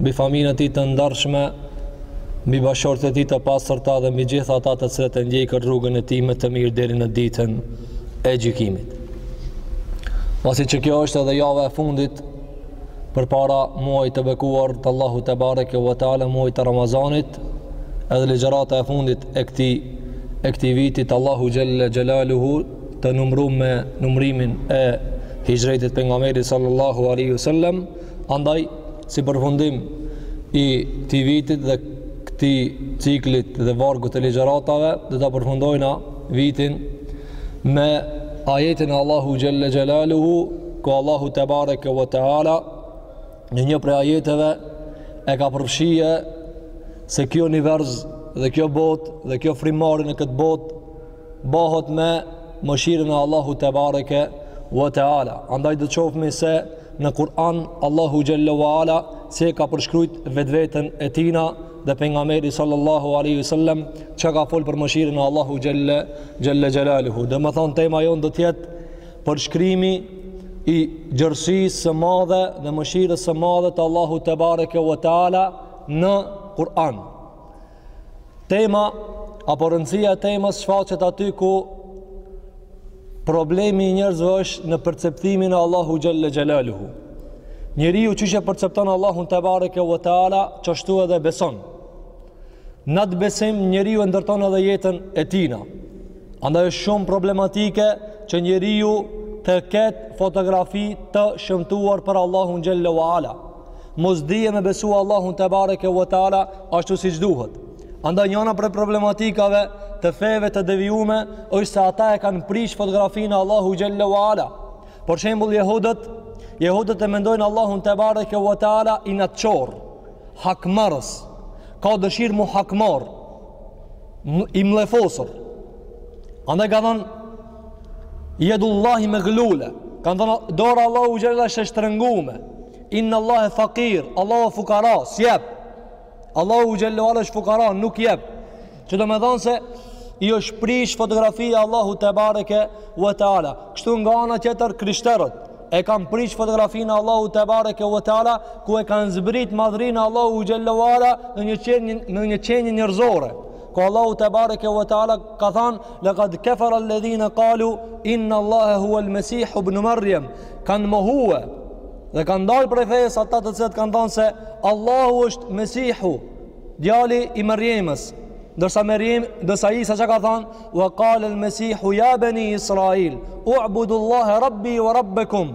mbi familjen e tij të ndershme, mbi bashkëshortet e tij të pastërta dhe mbi gjithë ata të cilët e ndjekin rrugën e tij më të mirë deri në ditën e gjykimit. Pasi që kjo është edhe java e fundit përpara muaj të bekuar të Allahu tebareke ve teala muaj të Ramazanit edhe ligjërata e fundit e këtij e këtij vitit Allahu xhelle xhelaluhu të numru me numrimin e hixhretit Pejgamberit sallallahu alejhi ve sel-lem Andaj, si përfundim i këtij vitit dhe këtij ciklit dhe vargut të ligjëratave, do ta përfundojna vitin me ajetin e Allahu xhelle xhelaluhu, ku Allahu tebareke ve teala në një prej ajeteve e ka përfshije se kjo univers dhe kjo botë dhe kjo frymari në këtë botë bëhet me mëshirën e Allahu tebareke ve teala. Andaj do të shofmi se në Kur'an Allahu xhelle ve ala si e ka përshkrujt vetveten e tina dhe Pejgamberi sallallahu alejhi ve sel-lem çka ka fol për mëshirën e Allahu xhelle xhelaluhu. Domethonë tema jonë do të jetë përshkrimi i gjerësisë së madhe dhe mëshirës së madhe të Allahu tebareke ve teala në Kur'an. Tema apo rëndësia e temës shfaqet aty ku problemi i njerëzve është në perceptimin e Allahu xhelle xhelaluhu. Njeriu qysh e percepton Allahun tebareke ve teala, qashtu edhe beson. Në atë besim njeriu e ndërton edhe jetën e tina. Andaj është shumë problematike që njeriu të ketë fotografi të shëmtuar për Allahun xhelle ve ala. mos dije me besu Allahun tebareke ve teala ashtu siç duhet. Andaj njona prej problematikave të feve të devijume është se ata e kanë prish fotografinë e Allahu xhelle ve ala. Për shembull jehudët, jehudët e mendojnë Allahun tebareke ve teala inatçor, hakmarrës, ka dëshirë m'u hakmarrë, i mllefosur. Andaj kanë thonë, Jedullahi maglule Kanë thënë Dora e Allahu xhelle është e shtrëngume Inna Allahe fakir Allahu fukara S'jep Allahu xhelle ve ala është fukara Nuk jep Që domethonë se i është prish fotografia e Allahu tebareke ve teala Kështu nga ana tjetër krishterët E kanë prish fotografinë e Allahu tebareke ve teala Ku e kanë zbrit madhrinë e Allahu xhelle ve ala në një qenie njerëzore Ku Allahu tebareke ve teala ka thënë, "Laqad kafara alladhina qalu inna Allaha huwa al-Masih ibn Maryam." Kanë mohue dhe kanë dalë prej fesë ata të cilët kanë thënë se Allahu është Mesihu, djali i Merjemes. Ndërsa Merjem, ndërsa Isa çka ka thënë, "Wa qala al-Masih ya bani Israil, u'budu Allaha rabbi wa rabbakum."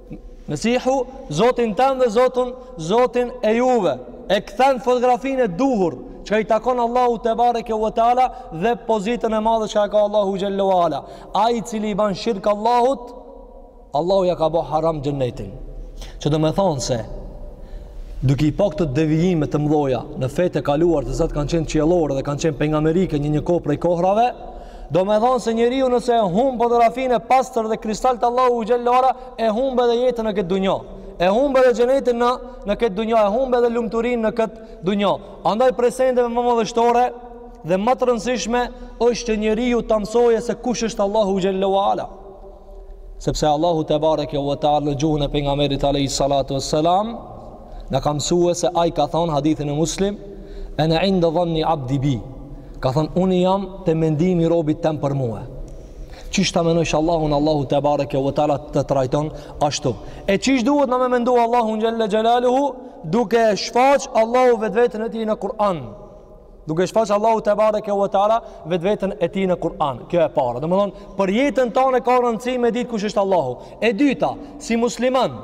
Mesihu, Zotin tem dhe Zotin, Zotin e juve, e kthen fotografinë e duhur, që i takon Allahut tebareke ve teala dhe pozitën e madhe që e ka Allahu xhelle ve ala. Ai i cili i ban shirk Allahut, Allahu ja ka bo haram xhennetin. Që domethonë se, duke i pa këto devijime të mdhaja në fetë e kaluar të cilat kanë qenë qiellore dhe kanë qenë pejgamberike një një kohë prej kohrave, Domethonë se njeriu nëse e humb fotografinë e pastër dhe kristal të Allahut xhelle ve ala, e humb edhe jetën në këtë dunja. E humb edhe xhenetin në, në këtë dunja, e humb edhe lumturinë në këtë dunja. Andaj prej sendeve më madhështore dhe më të rëndësishme është që njeriu ta mësojë se kush është Allahu xhelle ve ala. Sepse Allahu tebareke ue teala në gjuhën e pejgamberit alayhi salatu wassalam na ka mësue se ai ka thon n'hadithin e Muslimit ana inda dhanni abdi bi. Ka thon unë jam te mendimi i robit tem për mua. Qysh ta mendojsh Allahun Allahu tebareke ue teala të trajton ashtu. E qysh duhet na me mendu Allahun xhalla xhalaluhu duke shfaq Allahu vetveten e tij në Kur'an. Duke shfaq Allahu tebareke ve teala vetveten e tij në Kur'an. Kjo e para. Domthon për jetën tonë ka rëndësi me ditë kush është Allahu. E dyta, si musliman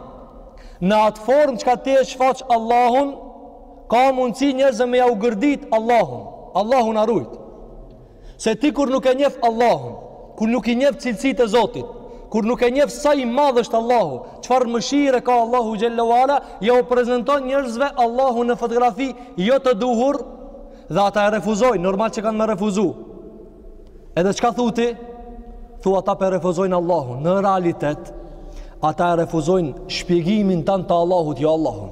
në atë formë që ti e shfaq Allahun ka mundësi njerëzve me ja u gërdit Allahun. Allahu na rujt. Se ti kur nuk e njef Allahun, kur nuk i njef cilësitë e Zotit, kur nuk e njef sa i madh është Allahu, çfarë mëshire ka Allahu xhelle ve ala, ja u prezenton njerëzve Allahun në fotografi, jo të duhur, dhe ata e refuzojnë, normal që kanë me refuzu. Edhe çka thu ti? Thu ata po e refuzojnë Allahun, në realitet, ata e refuzojnë shpjegimin tanë të Allahut, jo Allahun.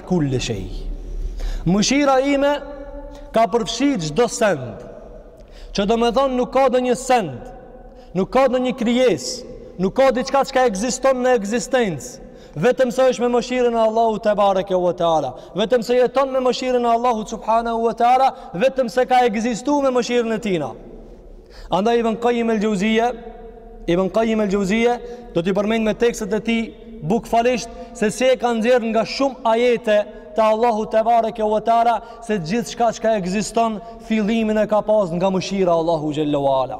kulli shej. Mëshira ime ka përfshi çdo send. Që domethonë nuk ka ndonjë send, nuk ka ndonjë krijesë, nuk ka diçka çka ekziston në ekzistencë, vetëm se është me mëshirën e Allahut tebareke ve teala, vetëm se jeton me mëshirën e Allahut subhanahu ve teala, vetëm se ka ekzistu me mëshirën e tina. Andaj Ibn Qayyim el-Xhevzije, Ibn Qayyim el-Xhevzije do t'i përmend me tekstet e tij bukvalisht se si e ka nxjerr nga shumë ajete të Allahut tebareke ue teala se gjithçka që ekziston fillimin e ka pas nga mëshira e Allahut xhelle ue ala.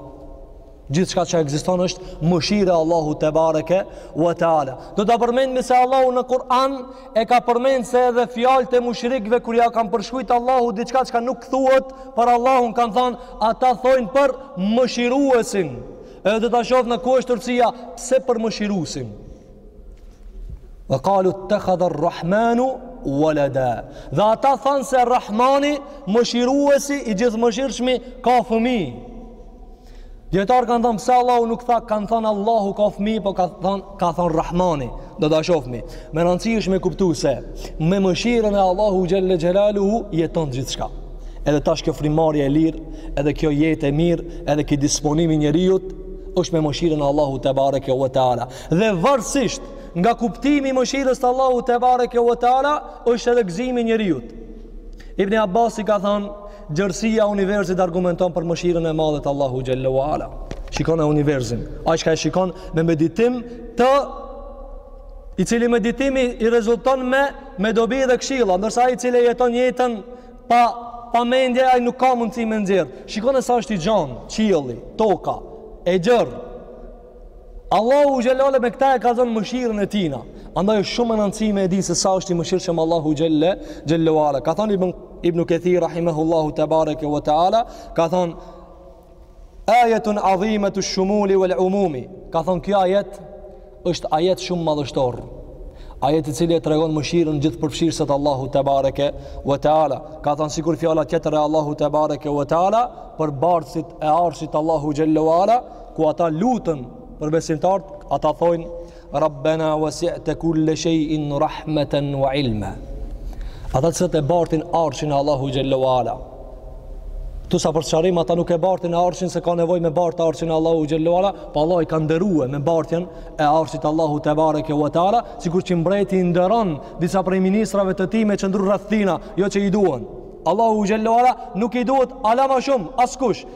Gjithçka që ekziston është mëshira e Allahut tebareke ue teala. Do ta përmendmi se Allahu në Kur'an e ka përmend se edhe fjalët e mushrikëve kur ja kanë përshkrujt Allahut diçka që nuk thuhet për Allahun kanë thënë ata thonë për mëshiruesin edhe do ta shohim ku është urtësia pse për mëshiruesin wa qalu ittakhadha ar-rahmanu walada dhe ata thanë se Rahmani mëshiruesi i gjithëmëshirshmi ka fëmijë Dijetarët kanë thonë, pse Allahu nuk tha, kanë thonë Allahu ka fmi, po ka thonë, ka thonë Rahmani, do të asho fmi. Me rëndësi është me kuptu se, me mëshirën e Allahu xhel-le xhelaluhu, jeton gjithçka. Edhe tash kjo frymarrje e lirë, edhe kjo jetë e mirë, edhe ky disponim i njeriut, është me mëshirën e Allahu tebareke ue teala. Dhe varësisht, nga kuptimi i mëshirës të Allahu tebareke ue teala, është edhe gzimi i njeriut. Ibni Abbasi ka thonë, Gjerësia e universit argumenton për mëshirën e madhe të Allahu xhel-le ue ala. Shikone universin. Ai që e shikon me meditim, te i cili meditimi i rezulton me me dobi dhe këshilla, ndërsa ai i cili e jeton jetën pa pa mendje ai nuk ka mundësi me nxjerr. Shikone sa është i gjon, qielli, toka, e gjerë. Allahu xhel-le ue ala me këta e kallzon mëshirën e tina. Andaj është shumë në nëcime e dinë se sa është i mëshirshëm Allahu xhel-le, xhel-le ue ala. Ka thonë Ibn, Ibn Kethir, rahimehullahu tebareke ue teala, ka thonë, ajetun adhimetu shumuli vel umumi. Ka thonë, kjo ajet është ajet shumë madhështor. Ajet i cili e tregon mëshirën gjithëpërfshirëse të Allahu tebareke ue teala. Ka thonë, sikur fjala tjetër e Allahu tebareke ue teala, për bartësit e arshit Allahu xhel-le ue ala, ku ata luten për besimtarët, ata thojnë Rabbena wasi'te kulle shejin rahmeten wa ilme. Ata të cilët e bartin arshin e Allahu xhel-le ue ala. Këtu sa për sqarim, ata nuk e bartin arshin se ka nevojë me bartë arshin Allahu xhel-le ue ala, po po Allahu i ka nderue me bartjen e arshit Allahu tebareke ue teala, sikur që mbreti i nderon disa prej ministrave të tij me qëndru rreth tina, jo që i duhen. Allahu xhel-le ue ala nuk i duhet ala ma shumë, askush,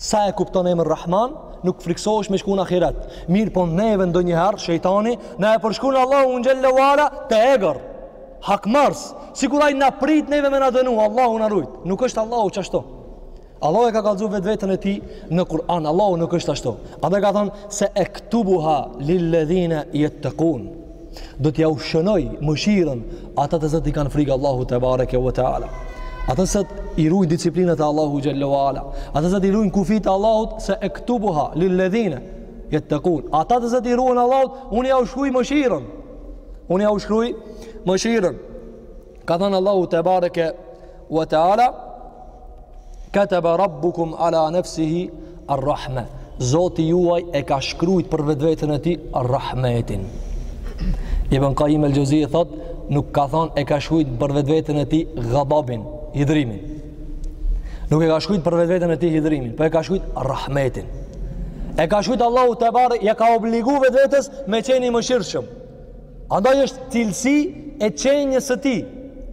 Sa e kupton emrin Rahman, nuk frikësohesh me shku në ahiret. Mirëpo neve ndonjëherë, shejtani, na e përshkrun Allahun xhel-le ue ala të egër. Hakmarrës, sikur ai na prit neve me na dënu, Allahu na rujt. Nuk është Allahu qashtu. Allahu e ka kallzu vetveten e tij në Kur'an, Allahu nuk është ashtu. Edhe ka thonë, se ektubuha lil-ledhine jettekune. do t'jau shënoj mëshirën ata të cilët i kanë frikë Allahu tebareke ue teala. Ata të cilët i rujnë disiplinat e Allahu xhel-le ue ala. Ata të cilët i rujnë kufijt e Allahut se ektubuha lil-ledhine jettekun. Ata të cilët i ruhen Allahut, unë jau shkruj mëshirën. Unë jau shkruj mëshirën. Ka thanë Allahu tebareke ue teala kataba rabbukum ala nafsihi ar-rahma. Zoti juaj e ka shkrujt për vetveten e tij rahmetin. Ibn Qayyim al-Xheuzi thotë nuk ka thanë e ka shkrujt për vetveten e tij ghadabin, hidhrimin. Nuk e ka shkrujt për vetveten e tij hidhrimin, por e ka shkrujt rahmetin. E ka shkrujt Allahu tebareke, ja ka obligu vetvetes me qenë i mëshirshëm. Andaj është cilësi e qenies së tij.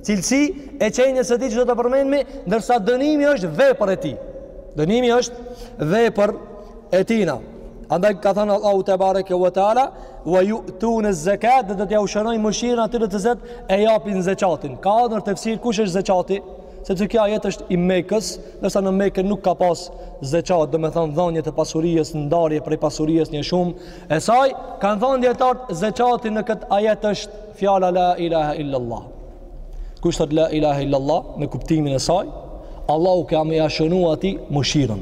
Cilësi e qenies së tij që do ta përmendmi, ndërsa dënimi është vepër e tij. Dënimi është vepër e tina. Andaj ka thënë Allahu tebareke ve teala, "Wa yu'tun az-zakat", do t'ja ushtroj mëshirën atyre të cilët e japin zekatin. Ka ardhur në tefsir kush është zekati? Sepse ky ajet është i Mekës, ndërsa në Mekë nuk ka pas zekat, domethënë dhënie të pasurisë, ndarje prej pasurisë një shumë, E saj kanë thënë dijetarët zekati në këtë ajet është fjala la ilaha illa allah. Kush thotë la ilaha illa allah me kuptimin e saj, Allahu ka me ja shënu atij mëshirën.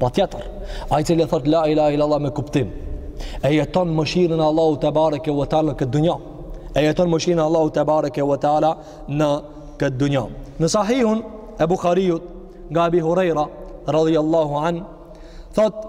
Patjetër, ai i cili e thotë la ilaha illa Allah me kuptim, e jeton mëshirën e Allahut tebareke ve teala në këtë dunja. E jeton mëshirën e Allahut tebareke ve teala në këtë dunja. Në sahihun e Buhariut, nga Abi Hurejra, radijallahu anh, thotë,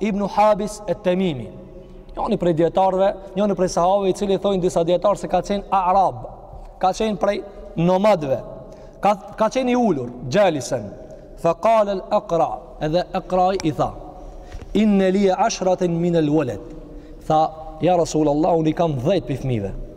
Ibn Habis et-Tamimi. Njëri prej dijetarëve, njëri prej sahabëve i cili thonë disa dijetarë se ka qenë a'rab, ka qenë prej nomadëve. Ka ka qenë i ulur, xhalisen. Fa qala al-Aqra, edhe Aqrai tha: Inna li 10 min al-walad. Tha, ja Rasulullah, unë i kam 10 prej fmijve.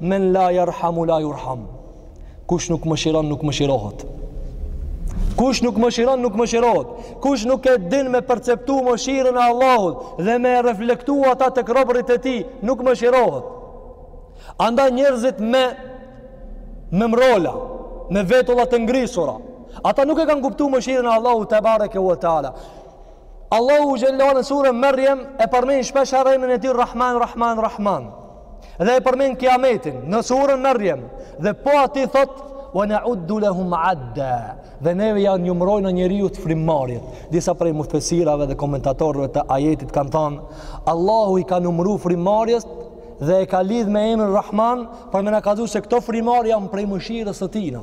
Men la yarhamu la yurham. Kush nuk mëshiron nuk mëshirohet. Kush nuk mëshiron nuk mëshirohet. Kush nuk e din me perceptu mëshirën e Allahut dhe me e reflektu ata tek robërit e tij, nuk mëshirohet. Andaj njerëzit me me mrola, me vetulla të ngrisura, ata nuk e kanë kuptu mëshirën e Allahut tebareke ue teala. Allahu xhel-le shanuhu në surën Merjem e përmend shpesh emrin e tij Rahman Rahman Rahman. Dhe e përmend kiametin në surën Merjem dhe po aty thotë wa na'uddu lahum adda. Dhe neve ja numërojmë njeriut frymarrjet. Disa prej mufesirave dhe komentatorëve të ajetit kanë thënë Allahu i ka numru frymëmarrjet dhe e ka lidh me emrin Rahman për me na kallzu se këto frymarrje janë prej mëshirës së tijna.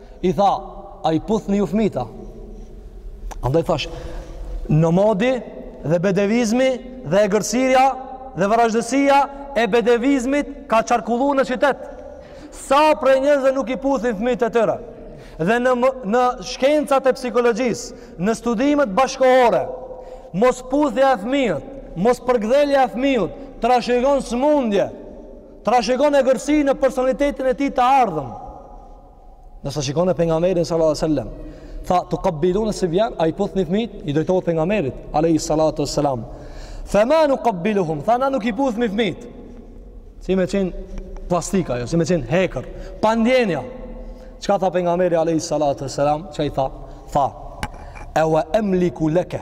I tha, a i puthni ju fmijt? Andaj thash, nomadi dhe bedevizmi dhe egërsia dhe vrazhdësia e bedevizmit ka qarkullu në qytet. Sa prej njerëzve nuk i puthin fmijt e tyre? Dhe në, në shkencat e psikologjisë, në studimet bashkëkohore, mosputhja e fmijut, mospërkëdhelja e fmijut, trashëgon sëmundje, trashëgon egërsi në personalitetin e tij të ardhshëm. Nësa shikon Pejgamberin sallallahu alejhi ve selem, tha tukabbilune sibjan, a i puthni fmijt, i drejtohet Pejgamberit, alejhi salatu ve selam. Tha ma nukabbiluhum, tha na nuk i puthim fmijt. Si me qenë plastika, jo, si me qenë hekër, pa ndjenja. Çka tha Pejgamberi, alejhi salatu ve selam, ç'i tha? Tha, e wa emliku leke,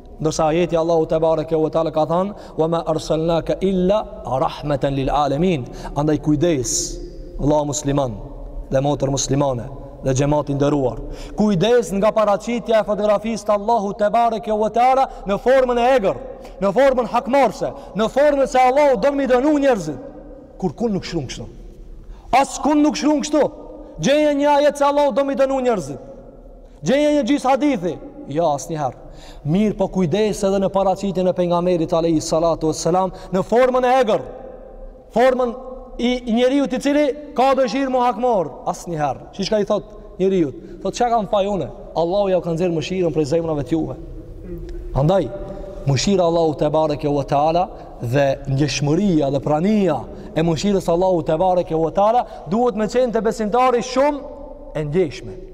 Ndërsa ajeti Allahu tebareke ve teala ka thanë: "Wa ma arsalnaka illa rahmatan lil alamin." Andaj kujdes, vëlla musliman dhe motër muslimane dhe xhemat i nderuar. Kujdes nga paraqitja e fotografisë të Allahut tebareke ve teala në formën e egër, në formën hakmarrëse, në formën se Allahu do m'i dënu njerëzit. Kurrkund nuk shkrun kështu. Askund nuk shkrun kështu. Gjeje një ajet se Allahu do m'i dënu njerëzit. Gjeje një gjysë hadithi. Jo, asnjëherë. Mirëpo kujdes edhe në paraqitjen e pejgamberit alejhi salatu ve selam në formën e egër. Formën e njeriut i cili ka dëshirë m'u hakmorr. Asnjëherë. Shih çka i thotë njeriut. Thotë çka kam faj une? Allahu jau ka nxjerrë mëshirën prej zemrave t'juve. Andaj, mëshira e Allahut tebareke ve teala dhe ndjeshmëria dhe prania e mëshirës Allahut tebareke ve teala duhet me qenë te besimtari shumë e ndjeshme.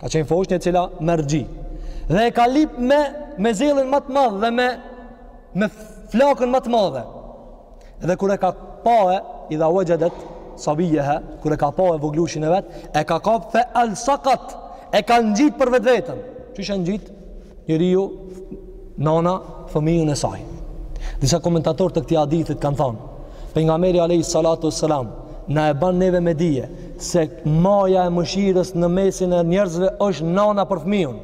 Ka qenë foshnje e cila merr gji. Dhe e ka lyp me, me zellin më të madh dhe me, me flakën më të madhe. Dhe kur e ka pa, idha uexhedet sabijjeha, kur e ka pa voglushin e vet, e ka kap, fe alsakat, e ka ngjit për vetveten. Qysh e ngjit njeriu nana fëmijën e saj. Disa komentatorë të këtij hadithit kanë thanë, pejgamberi alayhi salatu wasalam na e ban neve me dije se maja e mëshirës në mesin e njerëzve është nana për fëmijun.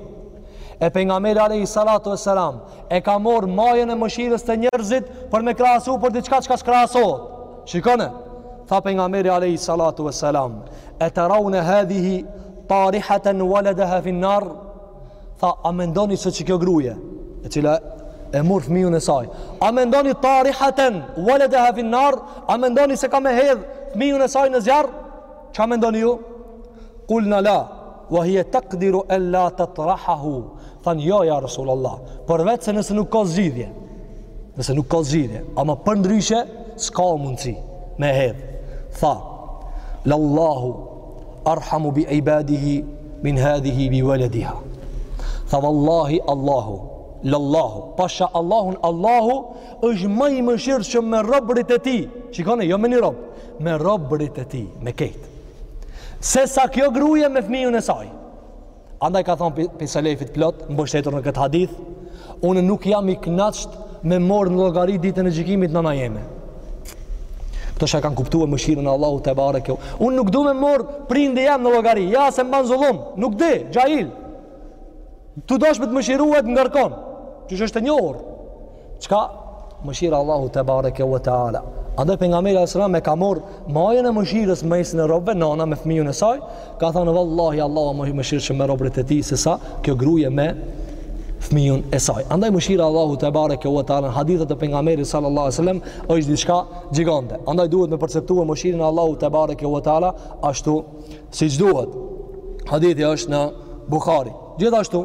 E pejgamberi alayhi salatu wasalam e ka morr majën e mëshirës te njerëzit për me krahasu për diçka çka s'krahasohet. Shikone, tha pejgamberi alayhi salatu wasalam, "Atarawna hadhihi tarihatan waladaha fi an-nar?" tha a mendoni se qekjo gruje e cila e mur fëmijun e saj a mendoni tarihaten waladaha fi nnar a mendoni se ka me hedh fëmijun e saj në zjarr çka mendoni ju kulna la wa hije takdiru en la tatrahahu thanë jo ja Rasul Allah përveç se nëse nuk ka zgjidhje nëse nuk ka zgjidhje ama përndryshe s'ka mundësi me hedh tha lallahu arhamu bi ibadihi min hadhihi bi waladiha tha vallahi allahu lallahu pasha allahun allahu është më i mëshirshëm me robërit e tij shikoni jo me një rob me robërit e tij me kejt se sa kjo gruje me fëmijën e saj Andaj ka thonë prej selefit plot, mbështetur në këtë hadith, unë nuk jam i knaqt me m'morr në llogari ditën e gjykimit nana jeme. Këta sa e kanë kuptu mëshirën e Allahut tebareke. Unë nuk du me m'morr prindi jem në llogari, ja se më ban zullum, nuk di, xhahil. Tu dasht me të mëshiru e të ngarkon, qysh është e njohur. Çka mëshira Allahu te bareke u te ala. Andaj pejgamberi sallallahu alajhi wasallam e ka marr majën e mëshirës mesin e robëve, nana me fëmijën e saj, ka thënë vallahi Allahu është më i mëshirshëm me robërit e tij se sa kjo gruje me fëmijën e saj. Andaj mëshira Allahu te bareke u te ala hadithet e pejgamberit sallallahu alajhi wasallam është diçka gjigante. Andaj duhet me perceptue mëshirën e Allahu te bareke u te ala ashtu siç duhet. Hadithi është në Buhari. Gjithashtu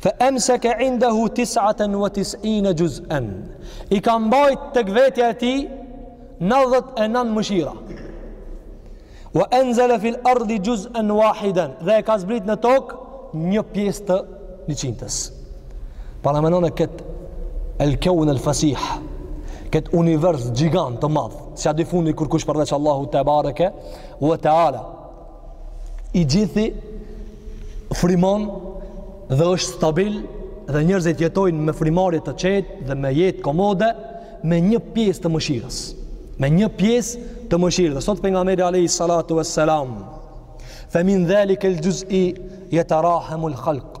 Fa amsaka indahu 99 juz'an. I ka mbajt tek vetja e tij 99 mëshira. Wa anzala fil ardi juz'an wahidan. Dhe e ka zbrit në tokë një pjesë të niqintës. Paramendone kët el kaun el fasih. Kët univers gjigant të madh, s'ia di fundi kurkush përveç Allahu te bareke u te ala. i gjithi frymon dhe është stabil dhe njerëzit jetojnë me frymëmarrje të qetë dhe me jetë komode me një pjesë të mëshirës me një pjesë të mëshirë dhe thotë pejgamberi alejhi salatu ue selam fe min dhalikel xhuz'i jeterahamul khalq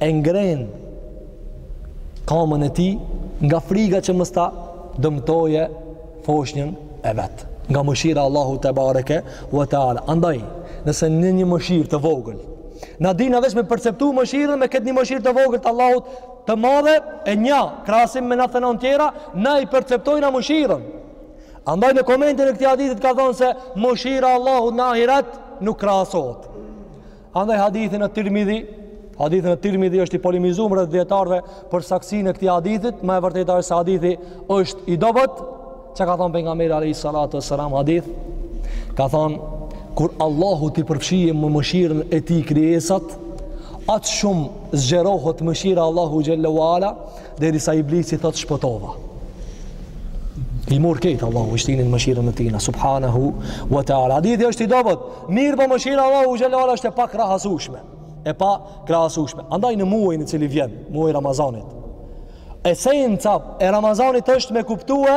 e ngren kamën e tij nga friga që mos ta dëmtojë foshnjën e vet nga mëshira Allahu te bareke ue te ala andaj nëse në një mëshirë të vogël na dina veç me perceptu mëshirën me këtë një mëshirë të vogël të Allahut të madhe e n'ja krahasim me nandhetenon tjera na i perceptojna mëshirën andaj në komentin e këtij hadithit ka thonë se mëshira Allahu në ahiret nuk krahasohet Andaj hadithi në Tirmidhi, hadithi në Tirmidhi është i polemizum rreth dijetarëve për saktësinë e këtij hadithit, më e vërteta është se hadithi është i dobët, çka ka thënë pejgamberi alayhi salatu wasalam hadith, ka thënë kur Allahu t'i përfshijë me mëshirën e tij krijesat, aq shumë zgjerohet mëshira Allahu xhalla wa ala, Derisa iblisi thotë shpëtova. I mur krejt Allahu i shtini n'mëshirën e tina, subhanahu wa taala. Hadithi është i dobët. Mirëpo mëshira Allahu xhelle ala është e pakrahasueshme. E pakrahasueshme. Andaj në muajin i cili vjen, muaji i Ramazanit. Esenca e Ramazanit është me kuptue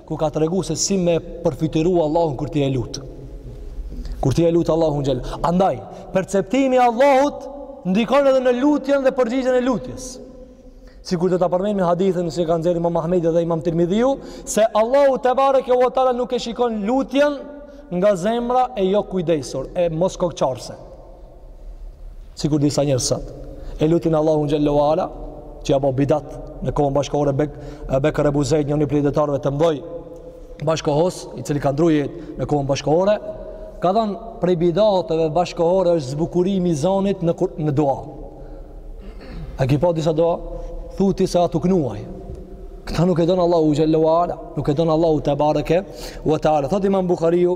kur ka tregu se si me përfytyru Allahun kur ti e lut. Kur ti e lut Allahun xhelle. Andaj, perceptimi i Allahut ndikon edhe në lutjen dhe përgjigjen e lutjes. Sikur do ta përmendim hadithin se ka nxjerr Imam Ahmedi dhe Imam Tirmidhiu, se Allahu te bareke ve teala nuk e shikon lutjen nga zemra e jo kujdesur, e moskokëçarëse. Sikur disa njerëz sot e lutin Allahun xhallahu ala që ja bo bidat në kohën bashkëkohore Bekër Abu Zeid një prej dijetarëve të mëdhoj bashkëkohës i cili ka ndrru jetë në kohën bashkëkohore ka thënë prej bidatëve bashkëkohore është zbukurimi i zanit në në dua. A ke pa disa dua? Thu ti se a tu knu aj. Këto nuk e don Allahu xhallahu ala, nuk e don Allahu te bareke u te ala. Thotë Imam Buhariu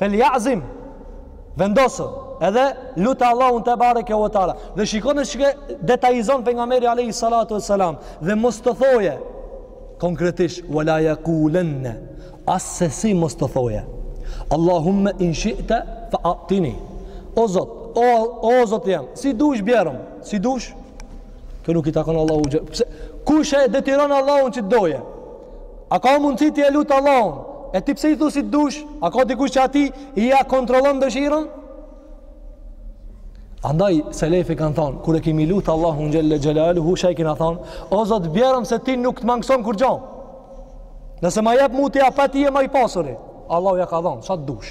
Fel ja'zim, vendosë, edhe lutë Allahun tebareke ve teala. Dhe shiko çka detajizon Pejgamberi alejhi salatu ve selam. Dhe mos të thojë, konkretisht, ve la jekulenne, assesi mos të thojë. Allahumme in shi'te, fe a'tini. O Zot, o, o Zot jem, si t'dush bjerëm, si t'dush, kjo nuk i takon Allahut. Pse, kush e detyron Allahun që të dojë? A ka mundësi ti e lut Allahun? E ti pse i thu si të dush? A ka dikush që atij ia kontrollon dëshirën? Andaj, selefi kanë thonë, kur e kemi lutë Allahun xhele xhelaluhu si i kina thonë, o Zot bjerëm se ti nuk të mangëson kurgjo. Nëse ma jep mu ti, apo ti je ma i pasuri. Allahu ia ka dhonë, sa të dush.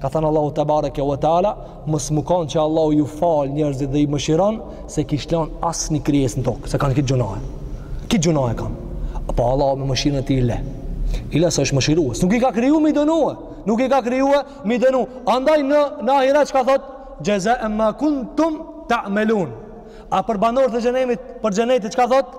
Ka thënë Allahu te bareke ve teala, mos me kanë që Allahu ju fal njerëzit dhe i mëshiron s'e kish lon asnjë krijesë në tokë, se kanë krejt gjunahe. Krejt gjunahe kanë. Po Allahu me mëshirën e tij i le. I le se është mëshirues. Nuk i ka kriju m'i dënue. Nuk i ka kriju m'i dënu. Andaj në në ahiret çka thot? Xheza ma kuntum ta'malun. A për banorët e xhehenemit, për xhenetit çka thot?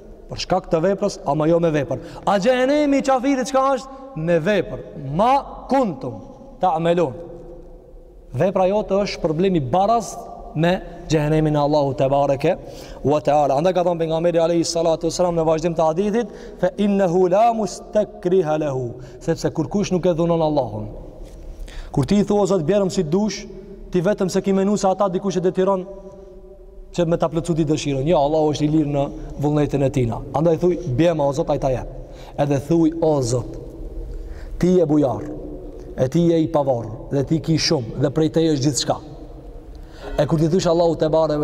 Për shkak të veprës, ama jo me vepër. A xhehenemi i qafirit çka është? Me vepër. Ma kuntum ta'malun. Vepra jote është problemi baraz me xhehenemin e Allahut tebareke ve teala. Andaj ka thonë Pejgamberi alejhi salatu ve selam në vazhdim të hadithit, fe innehu la mustekrihe lehu, sepse kurkush nuk e dhunon Allahun. Kur ti i thua Zot bjerëm si t'dush, ti vetëm se ki menu se ata dikush e detyron, që me ta plotësu ti dëshirën. Jo, Allahu është i lirë në vullnetin e tina. Andaj thuj, bjema o Zot, ai ta jep. Edhe thuj, o Zot, ti je bujar, e ti je i pavarë, dhe ti ki shumë, dhe prej teje është gjithçka. E kur t'i thush Allahut tebare,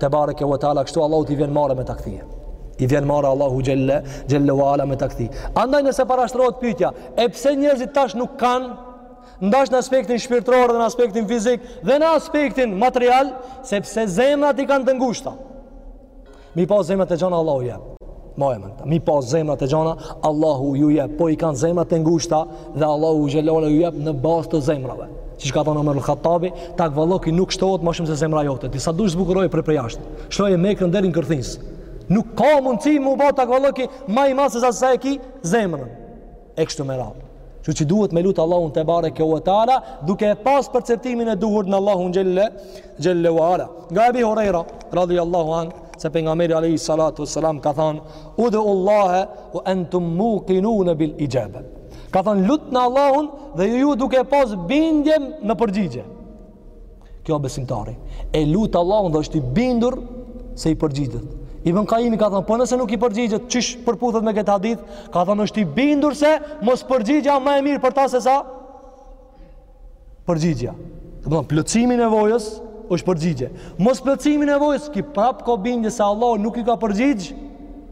tebareke ve teala, kështu Allahut i vjen marre me ta kthy. I vjen marre Allahut xhele, xhele ue ala me ta kthy. Andaj nëse parashtrohet pytja, e pse njerëzit tash nuk kanë, ndash në aspektin shpirtëror dhe në aspektin fizik dhe në aspektin material, sepse zemrat i kanë të ngushta. M'i pas zemrat e gjona Allahu jep. Ma e mënta. M'i pas zemrat e gjona Allahu ju jep. Po i kanë zemrat e ngushta dhe Allahu xhele ue ala ju jep në bazë të zemrave. Siç ka thonë Omer Khattabi, takvallëki nuk shtohet ma shumë se zemra jote. Ti sa dush zbukuroj prej përjashta. Shtoje mjekrën deri n'kërthizë. Nuk ka mundësi m'u ba takvallëki ma i madh sesa e ki zemrën. e kështu me radhë. Që që duhet me lutë Allahun tebareke ue teala, duke e pas perceptimin e duhur në Allahun xhelle, xhelle ue ala. Nga Ebi Hurejra, radijallahu anhu, se Pejgamberi alejhi salatu ue selam ka thanë, ud'ullahe ue entum mukinune bil ixhabe. Ka thanë lutne Allahun dhe ju duke pas bindjen në përgjigje. Kjo besimtari. E lutë Allahun dhe është i bindur se i përgjigjet. Ibn Kajimi ka thonë, po nëse nuk i përgjigjet, qysh përputhet me këtë hadith, ka thonë është i bindur se mos përgjigja ma e mirë për ta se sa përgjigja. Domethonë, plotësimi i nevojës është përgjigje. Mos plotësimi i nevojës, ky prapë ko bindje se Allahu nuk i ka përgjigjë,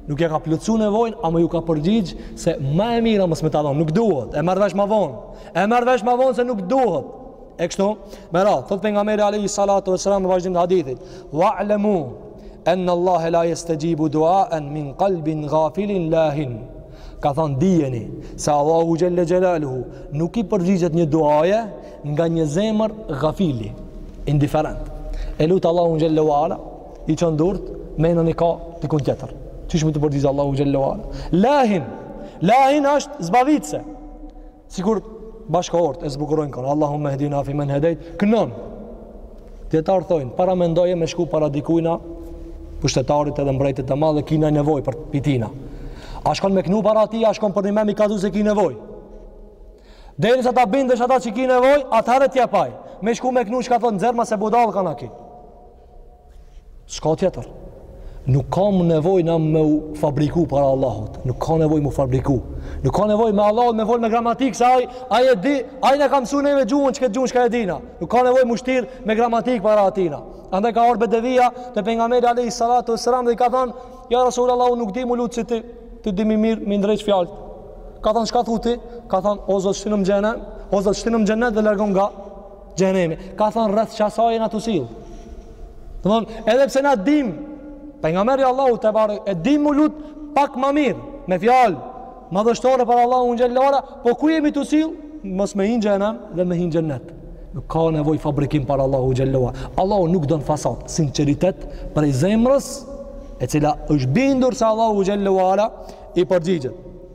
nuk ia ka plotësu nevojën, ama ju ka përgjigjë se ma e mirë a mos me ta dhonë, nuk duhet, e merr vesh ma vonë, e merr vesh ma vonë se nuk duhet, E kështu, me radhë, thotë Pejgamberi alejhi salatu ue selam në vazhdim të hadithit, ua'lemu, enne Allahe la jestexhibu duaen min kalbin gafilin lahin. Ka thonë, dijeni, se Allahu xhelle xhelaluhu nuk i përgjigjet një duaje nga një zemër gafili, indiferent. E lut Allahun xhelle ue ala, i çon durt, menën e ka dikun tjetër. Qysh me t'u përgjigj Allahu xhelle ue ala? Lahin, lahin është zbavitëse. Sikur bashkëort e zbukurojnë kon, Allahumma hdina fi men hedejt, kënon. Dijetarët thojnë, paramendoje me shku para dikujna, pushtetarit edhe mbretit të madh, e ki naj nevojë për pi tina. A shkon me knu para tij, a shkon përnime me i kallxu se ki nevojë. Derisa ta bindesh ata që ki nevojë, atëherë t'jep aj. Me shku me knu, shka thonë, nxerrma se budallë kanka ky. Shka tjetër, nuk ka nevojë na me u fabriku para Allahut, nuk ka nevojë m'u fabriku, nuk ka nevojë me Allahut me fol me gramatikë, se aj, aj e di, aj na ka msu neve gjuhën, që këtë gjuhën çka e dina, nuk ka nevojë m'u shtir me gramatikë para atina. Andaj ka ardh bedevija te Pejgamberi alejhi salatu ue selam dhe i ka thanë, ja Rasul Allah, nuk di m'u lutë si ti, ti di ma mirë m'i ndreq fjalët. Ka thanë, shka thu ti? Ka thanë, o Zot shtimë në xhenet, o Zot shtimë në xhenet dhe largom nga, Xhehenemi, ka thonë rreth qasaj na tu sillë. Domethonë, edhe pse na dim, Pejgamberi, Allahu tebarek, e dim m'u lutë pak ma mirë, me fjalë, madhështore para Allahut xhelle ue ala, po ku jemi tu sillë, mos me hi n'xhehenem dhe me hi n'xhenet. Nuk ka nevojë fabrikim para Allahut xhelle ue ala. Allahu nuk don fasadë, sinqeritet prej zemrës, e cila është bindur se Allahu xhelle ue ala i përgjigjet.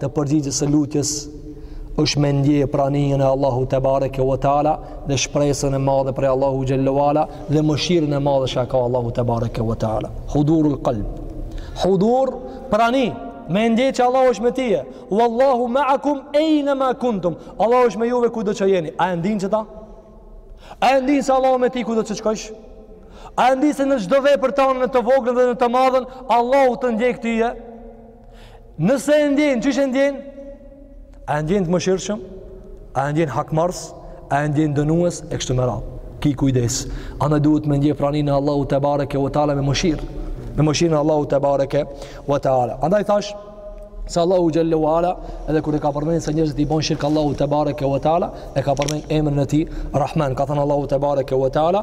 të përgjigjes së lutjes është me ndje praninë e Allahu tebareke ue teala dhe shpresën e madhe prej Allahu xhelle ue ala dhe mëshirën e madhe që ka Allahu tebareke ue teala hudurul qalb hudur prani me ndje që Allahu është me tije wallahu ma'akum aina ma kuntum Allahu është me juve kudo që jeni a e ndin qeta a e ndin se Allahu me ti kudo që shkosh a e ndin se në çdo vepër tane në të voglën dhe në të madhen Allahu të ndjek tije Nëse e ndjenë, qysh e ndjenë? A e ndjenë të mëshirshëm? A e ndjenë hakmarrës? A e ndjenë dënues? E kështu me radhë. Ki kujdes. Andaj duhet me ndje praninë e Allahut tebareke ve teala me mëshirë. Me mëshirën e Allahut tebareke ve teala. Andaj thashë, se Allahu xhelle ve ala edhe kur e ka përmendur se njerëzit i bëjnë shirk Allahut tebareke ve teala e ka përmendur emrin e tij Rahman ka thënë Allahu tebareke ve teala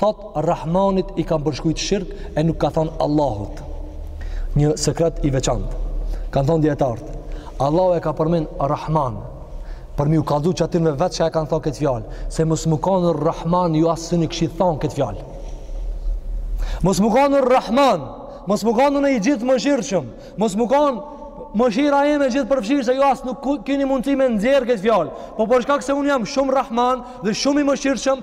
Thot Rahmanit i kanë përshkrujt shirk e nuk ka thonë Allahut. Një sekret i veçant. Kanë thonë djetartë. Allahu e ka përmen Rahman. Për me u kallxu qatynve që e kanë thonë këtë fjalë. Se mos me kanë unë Rahman ju as s'e kishit thonë këtë fjalë. Mos me kanë unë Rahman. Mos me kanë unë i gjithëmëshirshëm. Mos me kanë mëshira jeme gjithëpërfshirëse ju as nuk kini mundësi me nxjerrë këtë fjallë. Po për shkak se unë jam shumë Rahman dhe shumë i mëshirshëm,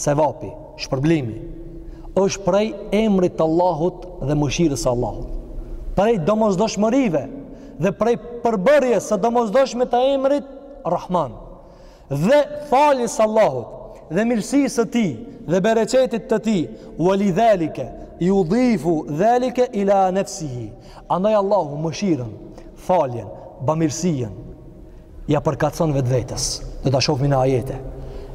Sevapi, shpërblimi, është prej emrit të Allahut dhe mëshirës së Allahut. Prej domosdoshmërive dhe prej përbërjes së domosdoshme të emrit Rahman dhe faljes së Allahut dhe mirësisë së tij dhe bereqetit të tij, ue lidhalike judifu dhalike ila nefsihi. Andaj Allahu mëshirën, faljen, bamirësien ja përkatëson vetvetes. Do ta shohmi në ajete.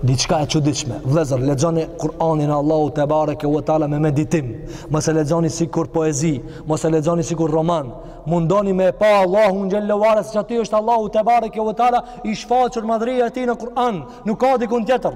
Diçka e çuditshme. Vëllezër, lexoni Kur'anin e Allahut tebareke ue teala me meditim. Mos e lexoni sikur poezi, mos e lexoni sikur roman. Mundoni me e pa Allahun xhelle ue ala se aty është Allahu tebareke ue teala i shfaqur madhria e tij në Kur'an. Nuk ka dikun tjetër.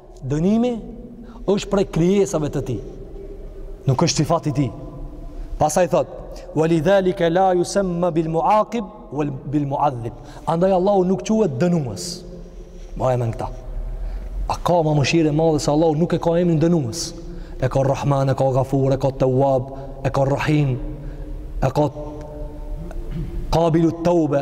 Dënimi është prej krijesave të tij. Nuk është sifat i tij. Pastaj thot: "Walidhalika la yusamma bil muaqib wal bil muadhib." Andaj Allahu nuk quhet dënues. Maje men këta. A ka ma mëshirë e madhe se Allahu nuk e ka emrin dënues. E ka Rahman, e ka Gafur, e ka Tawwab, e ka Rahim, e ka Qabilut Tawbe,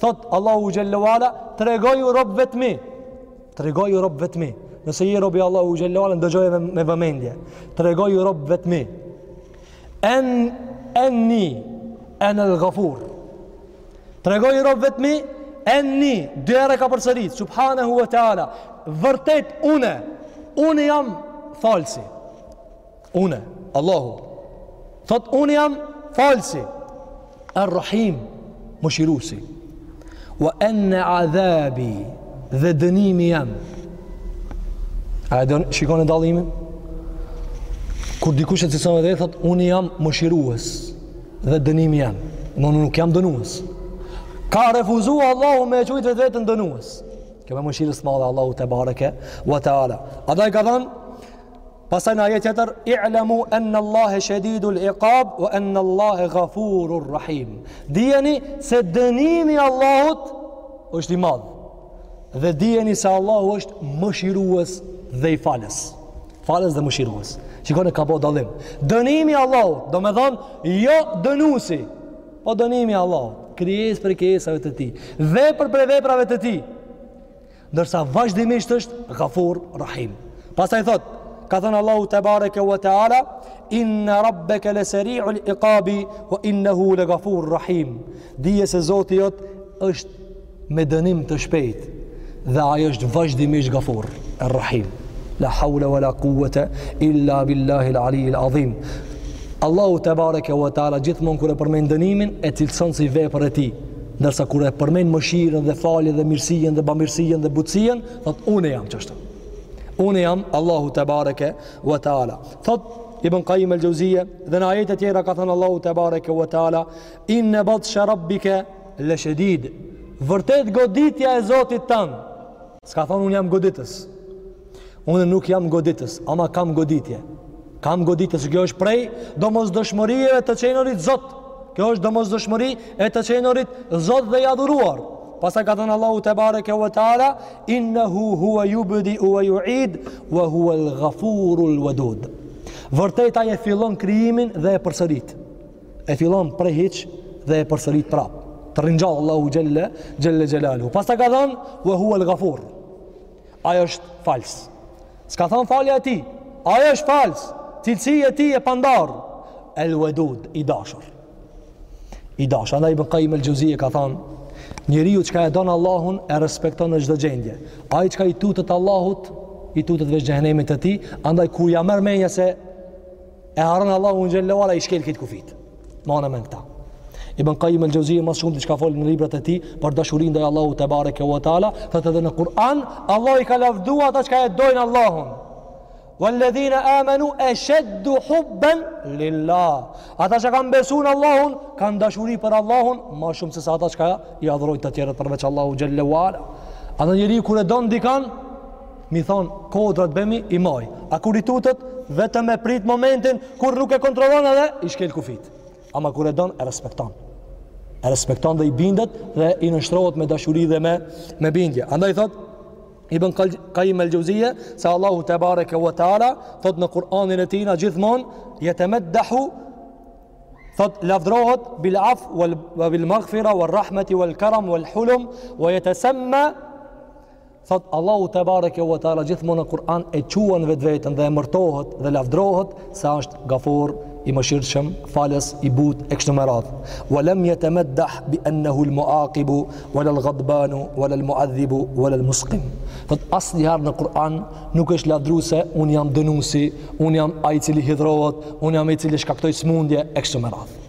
Thot Allahu xhelle ve ala, tregoju robve t'mi. Tregoju robve t'mi. Nëse je rob i Allahut xhelle ve ala, ndëgjoje me, me vëmendje. Tregoju robve t'mi. Enni enel ghafur. Tregoju robve t'mi, enni dy herë e ka përsërit, subhanahu wa taala. Vërtet unë, unë jam falsi. Unë, Allahu, thot unë jam falsi, er rahim, mëshirusi, wa enne adhabi dhe dënimi jem. A e din, shikone dallimin? Kur dikush e cilëson edhe thot unë jam mëshirues dhe dënimi jem. Unë nuk jam dënues. Ka refuzu Allahu me e qujtë vetveten dënues. Kjo pej mëshirës madhe Allahut tebareke wa ta'ala. Andaj ka thënë, Pastaj në ajet tjetër, i'lemu enne Allahe shedidu l'iqab, ve enne Allahe gafuru rrahim. Dijeni se dënimi i Allahut është i madh. Dhe dijeni se Allahu është mëshirues dhe i falës. Falës dhe mëshirues. Shikoni e ka bo dallim. Dënimi i Allahut, domethonë, jo dënusi. Po dënimi i Allahut, krijesë prej krijesave të tij. Vepër prej veprave të tij. Ndërsa vazhdimisht është Ghafur Rahim. Pastaj thot, ka thënë Allahu tebareke ve teala, inna rabbeke le seri'ul iqabi wa innahu le gafur rahim dije se Zoti jot është me dënim të shpejt dhe ai është vazhdimisht gafur rahim la hawla wala quwata illa billahi al-ali al-azim Allahu tebareke ve teala gjithmonë kur e përmend dënimin e cilëson si vepër e tij Ndërsa kur e përmend mëshirën dhe faljen dhe mirësinë dhe bamirësinë dhe butësinë, thot unë jam çështë. Unë jam Allahu tebareke ve teala. Thot Ibn Qayyim al-Jawziyye dhe në ajete tjera ka thënë Allahu tebareke ve teala inne batsha rabbike le shedid. Vërtet goditja e Zotit tan S'ka thonë unë jam goditës. Unë nuk jam goditës, ama kam goditje. Kam goditje, se kjo është prej domosdoshmërie e të qenurit Zot. Kjo është domosdoshmëri e të qenurit Zot dhe i adhuruar. Pastaj ka thonë Allahu tebareke ve teala, innehu huve jubdiu ve juid, ve huvel gafurul vedud. Vërtet ai e fillon krijimin dhe e përsërit. e fillon prej hiç dhe e përsërit prap. Të ringjall Allahu xhelle xhelle xhelaluhu. Pastaj ka thënë wa huwa al-ghafur. Ai është fals. S'ka thënë falja e tij. Ai është fals. Cilësi e tij e pandarë. El-Wadud i dashur. I dashur. Andaj Ibn Qayyim al-Jawziyye ka thënë Njeriu çka e don Allahun e respekton në çdo gjendje. Ai çka i tutet Allahut, i tutet veç xhehenemit të tij, andaj kur ja merr menja se E harron Allahu xhelle ve ala i shkel këtë kufit. Ma në men këta. Ibn Qayyim al-Jawziyye ma s'shumti çka fol në librat e tij, për dashurin ndaj Allahut tebareke ve teala, thot edhe në Kur'an, Allahu i ka lavdu ata çka e dojnë Allahun. Walladhina amanu ashaddu hubban lillah. Ata që kanë besuar në Allahun, kanë dashuri për Allahun më shumë se sa ata që i adhurojnë të tjerët përveç Allahu xhelle ve ala. Andaj njeriu kur e don dikan, Me i thon kodrat bëmi i maj. A kur i tutet vetëm e prit momentin kur nuk e kontrollon edhe i shkel kufit. Ama kur e don e respekton. E respekton dhe i bindet dhe i nënshtrohet me dashuri dhe me me bindje. Andaj thot Ibn Qayyim al-Jawziyye se Allahu tebareke ve teala thot në Kur'anin e tij na gjithmon yatamaddahu thot lavdrohet bil afwi bil maghfira wal rahmeti wal karam wal hilm wa yatasamma Thotë Allahu te bareke ve teala gjithmonë në Kur'an e quan vetveten dhe emërtohet dhe lavdrohet se është Gafur, i mëshirshëm, falës, i butë e kështu me radhë. Wa lam yatamaddah bi annahu al-mu'aqib wa al-ghadban wa al-mu'adhib wa al-musqim. Thotë asnjëherë në Kur'an nuk është lavdru se un jam dënuesi, un jam ai i cili hidhrohet, un jam ai i cili shkaktoj smundje e kështu me radhë.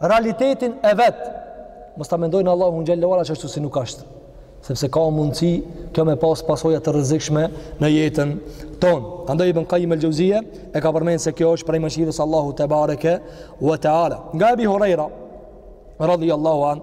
realitetin e vet. Mos ta mendojnë Allahu xhallahu ala ashtu si nuk është, sepse ka mundësi kjo me pas pasoja të rrezikshme në jetën tonë. Andaj Ibn Qayyim al-Jauziyja e ka përmend se kjo është prej mëshirës Allahu te bareke ve teala. Nga Abi Huraira radhiyallahu an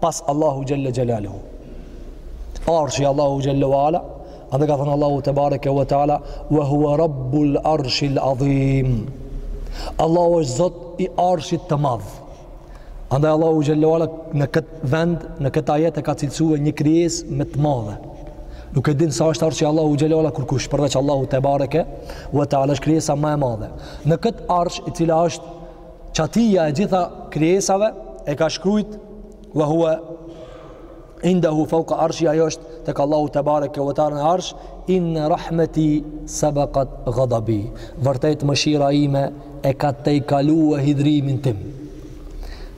pas Allahu xhelle xhelaluhu arshi Allahu xhelle wala andaj ka thënë Allahu te bareke ve teala wa huwa rabbul arshil azim Allahu është zot i arshit të madh andaj Allahu xhelle wala në këtë vend në këtë ajet e ka cilësuar një krijesë më të madhe Nuk e din sa është arshi Allahu xhelle wala kurkush përveç Allahu te bareke ve teala është krijesa më e madhe. Në kët arsh i cila është Çatia e gjitha krijesave e ka shkrujt wa huwa indahu fawqa arshi ajo është tek Allahu te bareke ve teala në arsh inne rahmeti sabaqat ghadabi vërtet mëshira ime e ka tejkalu hidhrimin tim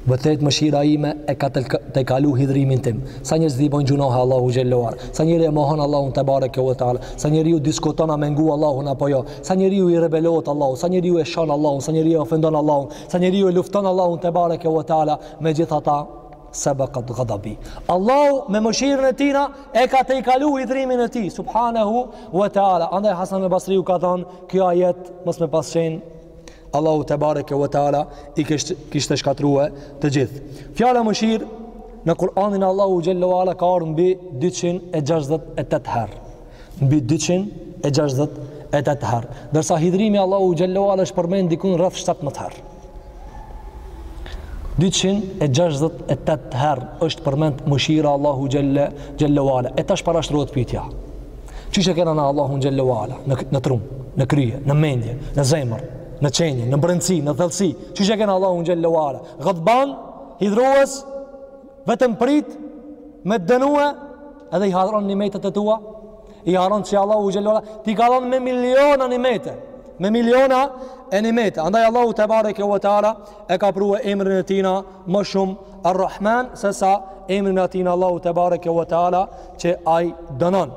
vërtet mëshira ime e ka tejkalu hidhrimin tim sa njerëz i bën gjunahe Allahu xhelle wala sa njeri e mohon Allahun te bareke ve teala sa njeriu diskuton a me ngu Allahun apo jo Sa njeriu i rebelohet Allahut, sa njeriu e shan Allahun, sa njeriu e ofendon Allahun, sa njeriu e lufton Allahun te bareke ve teala, megjithatë sabaqat ghadabi. Allahu me mëshirën e tina e ka tejkalu hidhrimin e tij, subhanahu ve teala. Andaj Hasan al Basriu ka thënë, kjo ajet mos me pas qen Allahu te bareke ve teala i kishte kishte shkatrrue të gjithë. Fjala mëshir në Kur'anin Allahu xhallahu ala ka ardh mbi 268 herë. mbi 268 herë, ndërsa hidhrimi Allahu xhallahu ala është përmend dikun rreth 17 herë. 268 herë është përmend mëshira Allahu xhelle xhelle wala. E tash parashtrohet pyetja. Qysh e kena na Allahun xhelle wala, në në trun, në krye, në mendje, në zemër, në qenje, në brendsi, në thellësi. Qysh e kena Allahun xhelle wala. Gadban hidhrues vetëm prit me dënua Edhe i harron nimetet e tua, i harron që Allahu xhelle wala t'i ka dhënë me miliona nimete, me miliona e nimete. Andaj Allahu te bareke ve teala e ka prua emrin e tina më shumë Ar-Rahman se sa emrin e tina Allahu te bareke ve teala që ai dënon.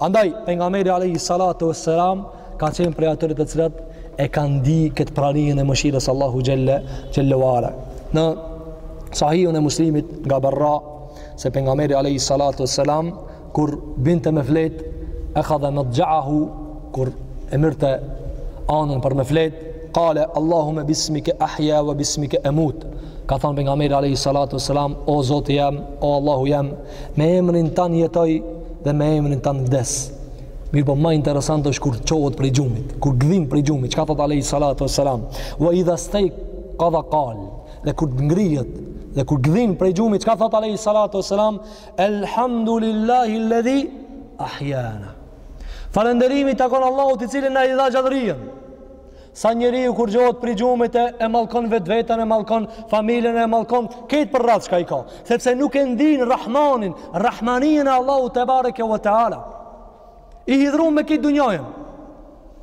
Andaj pejgamberi alayhi salatu wassalam ka qenë prej atyre të cilët e kanë ndi këtë praninë e mëshirës Allahu xhelle, xhelle ve ala. Në sahihun e Muslimit nga Bera se pejgamberi alejhi salatu selam kur binte me flet ehadhe medxheahu kur e merrte anën për me flet kale Allahume bismike ahja ve bismike emut ka thonë pejgamberi alejhi salatu selam o Zoti jem, o Allahu jem me emrin tan jetoj dhe me emrin tan vdes Mirëpo ma interesant është kur çohet prej gjumit, kur gdhin prej gjumit, çka thot alejhi salatu ve selam, ve idhe stejkadhe kal, dhe kur të ngrihet, dhe kur gdhin prej gjumit, çka thot alejhi salatu ve selam, Elhamdulillahi ledhi ahjana. Falënderimi takon Allahut i cili na i dha gjallërinë. Sa njeriu kur çohet prej gjumit e, e mallkon vetveten, e mallkon familjen, e mallkon krejt për radhë çka i ka, sepse nuk e ndin Rahmanin, Rahmanin e Allahut tebareke ve teala. I hidhrun me këtë dunjajen.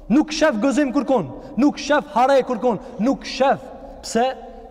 Nuk shef gëzim kurkun, nuk shef hare kurkun, nuk shef pse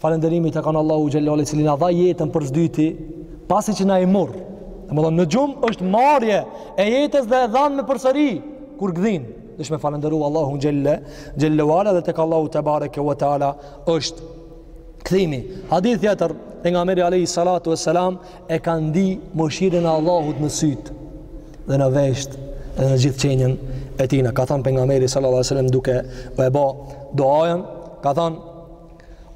Falënderimi takon Allahut xhelle ve ala, i cili na dha jetën për së dyti, pasi që na i murr. Domethënë, në gjumë është marrje e jetës dhe e dhanme përsëri, kur gdhin. Dish me falënderu Allahun xhelle ve ala dhe tek Allahu tebareke ve teala është kthimi. Hadith tjetër, pejgamberi alejhi salatu ve selam, e ka ndi mëshirën e Allahut në sytë dhe në veshtë dhe në gjithë qenien e tina. Ka thanë pejgamberi salatu ve selam duke e ba duajen, ka thanë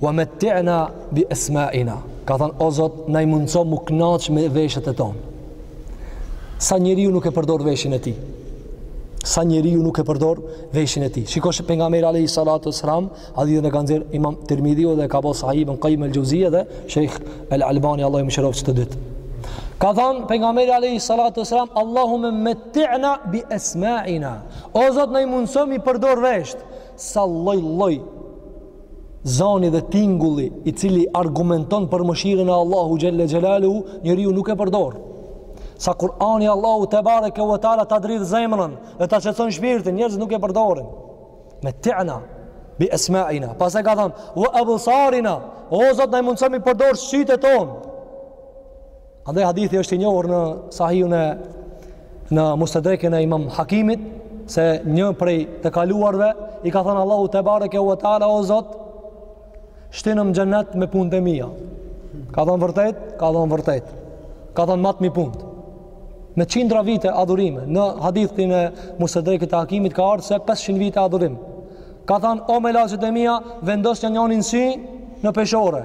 Wa matti'na bi asma'ina. Ka thënë o Zot, na i mundso mu kënaq me veshët e tonë. Sa njeriu nuk e përdor veshin e tij. Sa njeriu nuk e përdor veshin e tij. Shikosh pejgamberi alayhi salatu wasalam, hadithin e ka nxjerr Imam Tirmidhiu edhe ka bo sahih ibn Qayyim al-Jawzi dhe Sheikh al-Albani Allahu i mëshiroftë që të dytë. Ka thënë pejgamberi alayhi salatu wasalam, Allahumma matti'na bi asma'ina. O Zot, na i mundso m'i përdor veshët. Sa lloj lloj zani dhe tingulli i cili argumenton për mëshirën e Allahut xhelle xhelaluhu njeriu nuk e përdor sa Kur'ani i Allahut tebareke ve teala ta dridh zemrën dhe ta qëtëson shpirtin njerëzit nuk e përdorin metti'na bi esmaina pastaj ka thonë ve ebsarina o zot na i mundëso m'i përdor sytë e tonë Andaj hadithi është i njohur në sahihun e në Mustadrekin e Imam Hakimit se një prej të kaluarve i ka thënë Allahut tebareke ve teala o Zot shtinëm n'xhenet me punët e mia. Ka thënë vërtet, ka thënë vërtet. Ka thënë matmi punët. Me qindra vite adhurime, në hadithin e Mustadrekit të Hakimit ka ardhur se 500 vite adhurim. Ka thënë o melaqet e mia vendosnia njënin sy në peshore.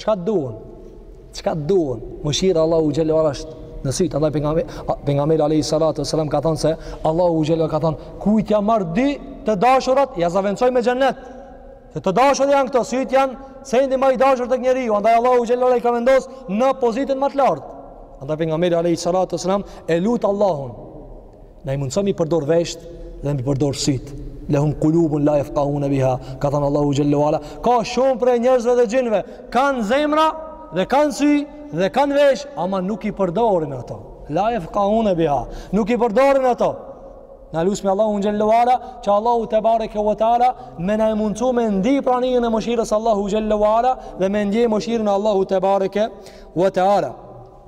Çka të duan? Çka të duan? Mëshira Allahu xhelalu ala është në sytë. Andaj pejgamberi alayhi salatu wasalam ka thënë se Allahu xhelalu ka thënë kujt ja marr dy të dashurat, ja zavendsoj me xhennet. Se të dashura janë këto, sytë janë sendi më i dashur tek njeriu, andaj Allahu xhelalu ala i ka vendos në pozitën më të lartë. Andaj pejgamberi alayhi salatu wasalam e lut Allahun Na i mundëso mi përdor veshtë dhe mi përdor sytë. Lehum kulubun la jefkahune biha, ka thënë Allahu xhelle ve ala. Ka shumë prej njerëzve dhe xhinve, kanë zemra dhe kanë sy dhe kanë veshë, ama nuk i përdorin ato. La jefkahune biha, nuk i përdorin ato. Na lusmi Allahu xhelle ve ala, që Allahu tebareke ve teala, me na e mundësu me ndi praninë e mëshirës Allahu xhelle ve ala dhe me ndi mëshirën Allahu tebareke ve teala.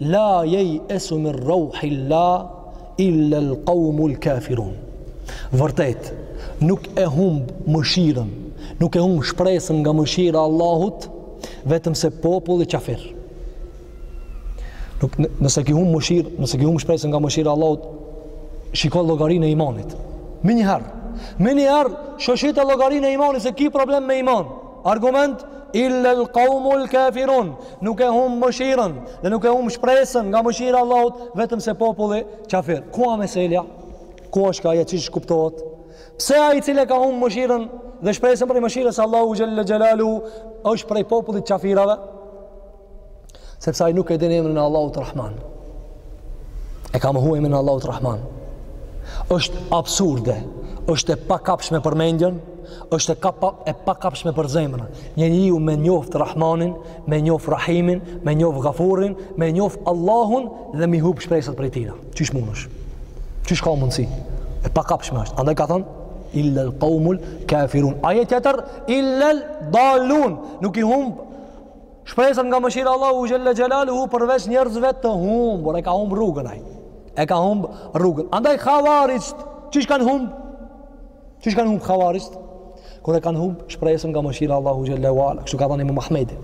La yay'asu min rauhillahi illa al qawmul kafirun. Vërtet, nuk e humb mëshirën, nuk e humb shpresën nga mëshira e Allahut, vetëm se populli qafir. Nuk nëse ke humb mëshirë, nëse ke humb shpresën nga mëshira e Allahut, shikoje llogarinë e imanit. Menjëherë, menjëherë, shoshite llogarinë e imanit se ki problem me iman. Argument, illa al qawmul kafirun, nuk e humb mëshirën dhe nuk e humb shpresën nga mëshira e Allahut vetëm se populli qafir. Ku a meselja? Ku është kjo çish kuptohet? Pse ai i cili ka humb mëshirën dhe shpresën prej mëshirës së Allahu xhalla xhelaluhu është prej popullit qafirave? Sepse ai nuk e din emrin e Allahut Rahman. E ka mohu emrin e Allahut Rahman. Është absurde, është e pakapshme për mendjen, është e e pakapshme për zemrën. Një njeriu me njoft Rahmanin, me njoft Rahimin, me njoft Gafurin, me njoft Allahun dhe mi humb shpresat prej tina. Çish mundesh? Çish ka mundsi? E pakapshme është. Andaj ka thënë illa al-qawmul kafirun. Ajet tjetër illa al-dalun. Nuk i humb Shpresat nga mëshira Allahu xhalla xhelaluhu përveç njerëzve të humbur, e ka humb rrugën ai. E ka humb rrugën. Andaj havarixht, çish kanë humb? Çish kanë humb havarixht? Kur e kanë humb shpresën nga mëshira Allahu xhalla wala, kështu ka thënë Imam Ahmedi.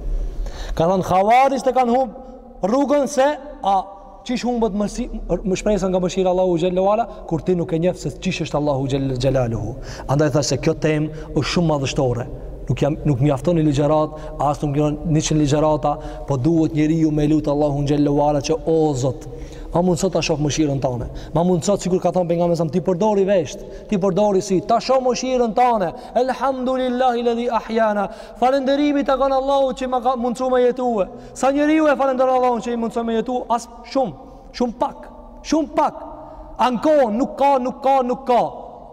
Ka thënë havarixht e kanë humb rrugën se a Çish humbet më shpresa nga mëshira Allahu xhallahu ala kur ti nuk e njeh se çish është Allahu xhallahu. Andaj thash se kjo temë është shumë madhështore. Nuk, nuk mjafton ni ligjëratë, as nuk 100 ligjërata, po duhet njeriu me lut Allahu xhallahu ala që o Zot, ma mundso ta shoh mëshirën tane. Ma mundso sikur ka thënë pejgamberi sa ti përdori veshtë, ti përdori sytë ta shoh mëshirën tane. Elhamdulillahi alladhi ahyana. Falënderimi i takon Allahu që ma ka mundsu me jetue. Sa njeriu e falënderon Allahun që i mundsoi me jetu asht shumë, shumë pak, shumë pak. Ankohen nuk ka, nuk ka, nuk ka.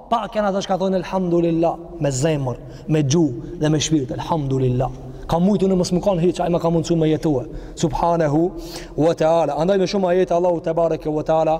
Pak janë ata që thonë elhamdulillah me zemër, me gjuhë dhe me shpirt elhamdulillah. Kam mujt unë mos me kanë hiç, ai ma ka mundsu me jetu. Subhanahu wa taala. Andaj në shumë ajete Allahu tebareke wa taala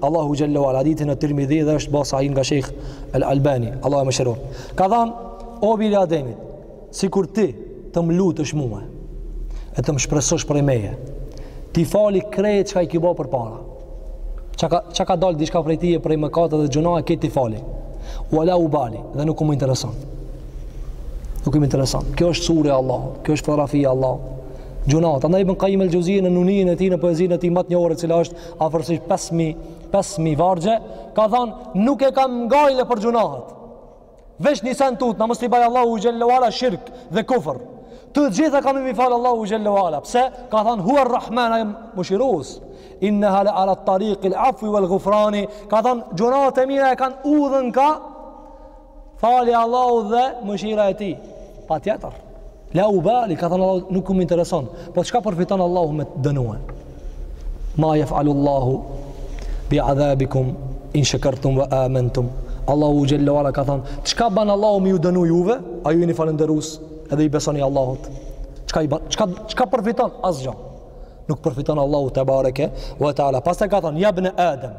Allahu xhalla wala hadithi në Tirmidhi dhe është bërë sahih nga Sheikh Al Albani, Allahu e mëshiroftë. Ka thënë o biri Ademit, sikur ti të më lutësh mua e të shpresosh prej meje, t'i fali krejt çka i ke bërë përpara. Çka ka çka ka dalë diçka prej tije prej mëkate dhe gjunahe t'i fali. Wala ubali dhe nuk më intereson. Nuk më intereson. Kjo është sure e Allahut, kjo është fotografi e Allahut. Gjunat, andaj ibn Qayyim al-Jawziyya në nunijen e tij në poezinë e tij më të njohur e cila është afërsisht 5000 5000 vargje ka thon nuk e kam ngajle për gjunahet veç një sen tutna mos t'i baj Allahu xhallahu ala shirk dhe kufër të gjitha ka me m'i fal Allahu xhallahu ala pse ka thon huwa arrahman ai Mshirues innaha la ala tariq al afwi wal ghufrani ka thon gjunahet e mia e kan udhën ka falja e Allahut dhe mëshira e tij. Patjetër. La ubali, ka thënë Allahu, nuk më intereson. Po çka përfiton Allahu me dënu? Ma yafalu Allahu bi adhabikum in shakartum wa amantum. Allahu xhalla wala ka thënë, çka bën Allahu me ju dënu juve? A ju jeni falënderues edhe i besoni Allahut? Çka i bën? Çka çka përfiton asgjë? Nuk përfiton Allahu tebareke wa taala. Pastaj ka thënë, ja ibn Adam,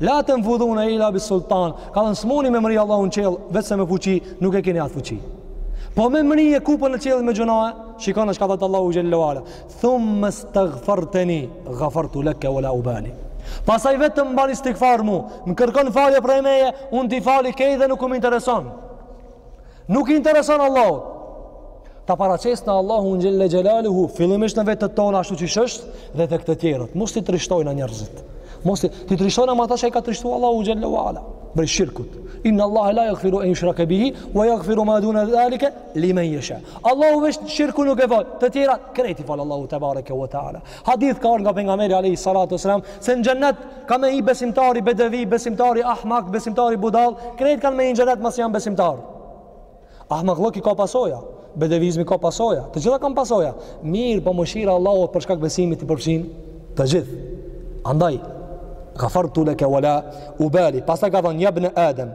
La tenfudhune ila bi sultan, ka thënë s'muni me mrri Allahun në qiell, veç se me fuqi, nuk e keni atë fuqi. Po me mrri e kupën në qiell me gjunahe, shikoni ç'ka thënë Allahu xhelle wala, thumme stagfarteni, gafartu leke wa la ubali. Pastaj vetëm m'ban istigfar mu, më kërkon falje prej meje, unë t'i fali krejt dhe nuk më intereson. Nuk i intereson Allahut. Ta paraqesna Allahun xhelle xhelaluhu fillimisht në vetet tona ashtu siç është dhe tek të tjerët. Mos t'i trishtojna njerëzit. Mos t'i trishtojna me ata çka i ka trishtu Allahu xhelle wala. Prej shirkut. Inna Allah la yaghfiru an yushraka bihi wa yaghfiru ma duna zalika liman yasha. Allahu veç shirkun nuk e fal. Të tjerat krejt i fal Allahu tebareke ve taala. Hadith ka ardhur nga pejgamberi alayhi salatu wasalam se në xhennet ka me hi besimtari bedevi, besimtari ahmak, besimtari budall, krejt kanë me hi në xhennet masi janë besimtar. Ahmakllëki ka pasoja, bedevizmi ka pasoja, të gjitha kanë pasoja. Mirëpo mëshira e Allahut për shkak besimit i përfshin të gjithë. Andaj gafartu leke wala ubali. Pastaj ka thënë ja ibn Adem,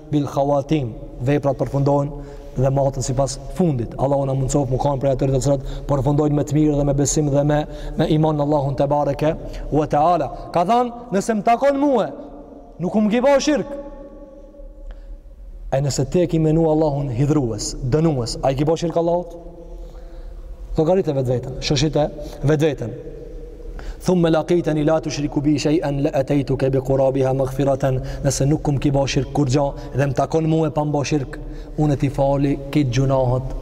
bil khawatim veprat përfundojnë dhe matën sipas fundit Allahu na mundsoftë me kon prej atyre të cilat përfundojnë me të mirë dhe me besim dhe me me iman në Allahun tebareke u teala ka thënë nëse më takon mua nuk um ki bo shirk e nëse ti e ke menu Allahun hidhrues dënues a i ki bo shirk Allahut Llogarite vetveten, shoshite vetveten. Thumme lekijteni la tushriku bi shej'en le etejtuke bi kurabiha magfireten nëse nuk m'ki bo shirk kurrgjo dhe më takon mue pa më bo shirk unë t'i fali krejt gjunahët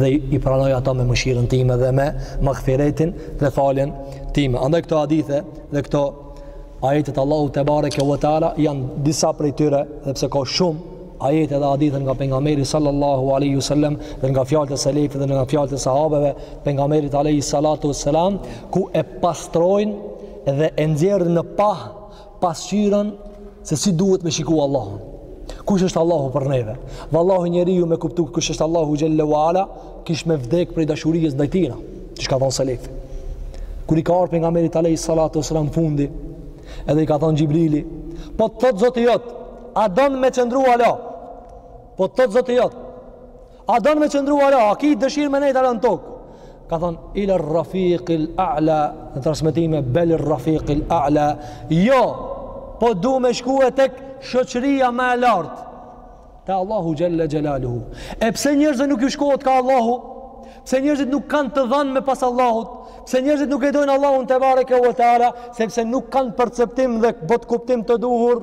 dhe i pranoj ato me mëshirën time dhe me magfiretin dhe faljen time. Andaj këto hadithe dhe këto ajete t'Allahut tebareke ue teala janë disa prej tyre edhe pse ka shumë ajete dhe hadithe nga pejgamberi sallallahu alaihi wasallam dhe nga fjalët e selefit dhe nga fjalët e sahabëve t'pejgamberit alaihi salatu wassalam ku e pastrojnë dhe e nxjerrin në pah pasqyrën se si duhet me shiku Allahun kush është Allahu për neve vallahi njeriu me kuptu kush është Allahu xhelle ue ala kish me vdek prej dashurisë ndaj tina çka ka thon selefi kur i ka ardh pejgamberit alaihi salatu wassalam fundi edhe i ka thon xhibrili po të thot zoti jot A don me qëndru ala? Po të thot Zoti jot. A don me qëndru ala? A ki dëshirë me nejtë ala në tokë? Ka thonë, ilerrefikil a'la, në transmitime, belirrefikil a'la, jo, po du me shkue tek shoqëria ma e lartë, te Allahu xhelle xhelaluhu. E pse njerëzve nuk ju shkohet ka Allahu? Pse njerëzit nuk kanë të dhanme pas Allahut? Pse njerëzit nuk e dojnë Allahun tebareke ue teala? Sepse nuk kanë perceptim dhe botëkuptim të duhur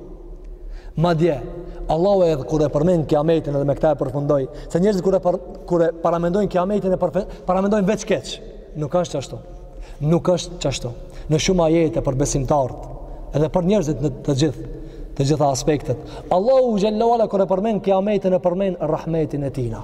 Madje, Allahu edhe kur e përmend kiametin edhe me këtë e përfundoj, se njerëzit kur e për, kur e paramendojnë kiametin e përfund, paramendojnë veç keq. Nuk është qashtu. Nuk është qashtu. Në shumë ajete për besimtarët, edhe për njerëzit në të gjithë, të gjitha aspektet. Allahu xhelle ue ala kur e përmend kiametin e përmend rahmetin e Tina.